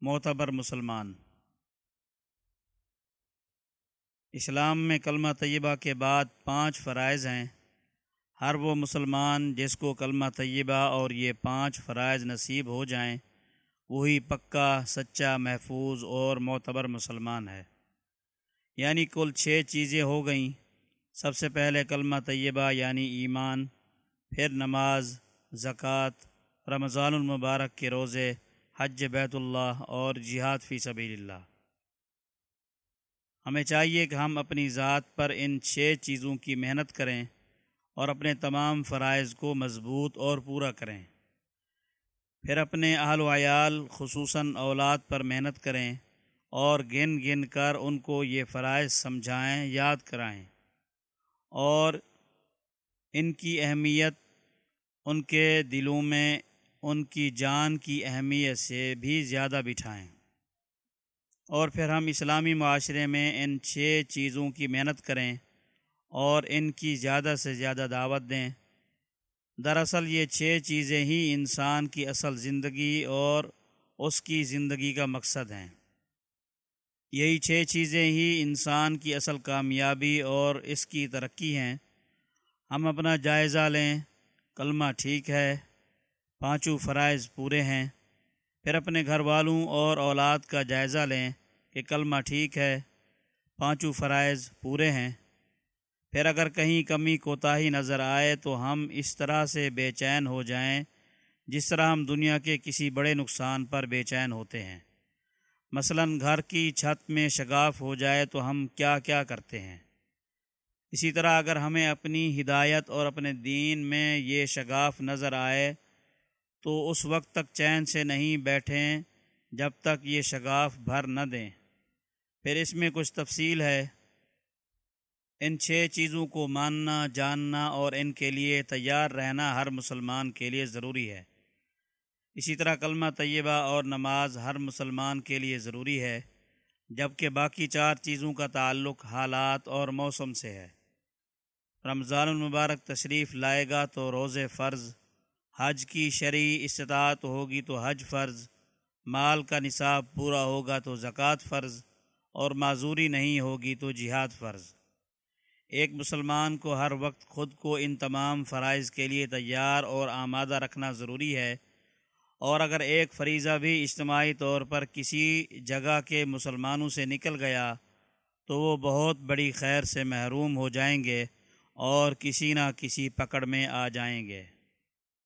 معتبر مسلمان۔ اسلام میں کلمہ طیبہ کے بعد پانچ فرائض ہیں۔ ہر وہ مسلمان جس کو کلمہ طیبہ اور یہ پانچ فرائض نصیب ہو جائیں، وہی پکا، سچا، محفوظ اور معتبر مسلمان ہے۔ یعنی کل چھ چیزیں ہو گئیں۔ سب سے پہلے کلمہ طیبہ یعنی ایمان، پھر نماز، زکوٰۃ، رمضان المبارک کے روزے حج بیت اللہ اور جہاد فی سبیل اللہ۔ ہمیں چاہیے کہ ہم اپنی ذات پر ان چھ چیزوں کی محنت کریں اور اپنے تمام فرائض کو مضبوط اور پورا کریں۔ پھر اپنے اہل و عیال خصوصاً اولاد پر محنت کریں اور گن گن کر ان کو یہ فرائض سمجھائیں، یاد کرائیں۔ اور ان کی اہمیت ان کے دلوں میں ان کی جان کی اہمیت سے بھی زیادہ بٹھائیں۔ اور پھر ہم اسلامی معاشرے میں ان چھ چیزوں کی محنت کریں اور ان کی زیادہ سے زیادہ دعوت دیں۔ دراصل یہ چھ چیزیں ہی انسان کی اصل زندگی اور اس کی زندگی کا مقصد ہیں۔ یہی چھ چیزیں ہی انسان کی اصل کامیابی اور اس کی ترقی ہیں۔ ہم اپنا جائزہ لیں۔ کلمہ ٹھیک ہے۔ پانچوں فرائض پورے ہیں۔ پھر اپنے گھر والوں اور اولاد کا جائزہ لیں کہ کلمہ ٹھیک ہے، پانچوں فرائض پورے ہیں۔ پھر اگر کہیں کمی کوتاہی نظر آئے تو ہم اس طرح سے بے چین ہو جائیں جس طرح ہم دنیا کے کسی بڑے نقصان پر بے چین ہوتے ہیں۔ مثلا گھر کی چھت میں شگاف ہو جائے تو ہم کیا کیا کرتے ہیں۔ اسی طرح اگر ہمیں اپنی ہدایت اور اپنے دین میں یہ شگاف نظر آئے تو اس وقت تک چین سے نہیں بیٹھیں جب تک یہ شگاف بھر نہ دیں۔ پھر اس میں کچھ تفصیل ہے۔ ان چھ چیزوں کو ماننا، جاننا اور ان کے لیے تیار رہنا ہر مسلمان کے لیے ضروری ہے۔ اسی طرح کلمہ طیبہ اور نماز ہر مسلمان کے لیے ضروری ہے، جبکہ باقی چار چیزوں کا تعلق حالات اور موسم سے ہے۔ رمضان المبارک تشریف لائے گا تو روز فرض حج کی شرعی استطاعت ہوگی تو حج فرض، مال کا نصاب پورا ہوگا تو زکوٰۃ فرض، اور معذوری نہیں ہوگی تو جہاد فرض۔ ایک مسلمان کو ہر وقت خود کو ان تمام فرائض کے لیے تیار اور آمادہ رکھنا ضروری ہے، اور اگر ایک فریضہ بھی اجتماعی طور پر کسی جگہ کے مسلمانوں سے نکل گیا تو وہ بہت بڑی خیر سے محروم ہو جائیں گے اور کسی نہ کسی پکڑ میں آ جائیں گے۔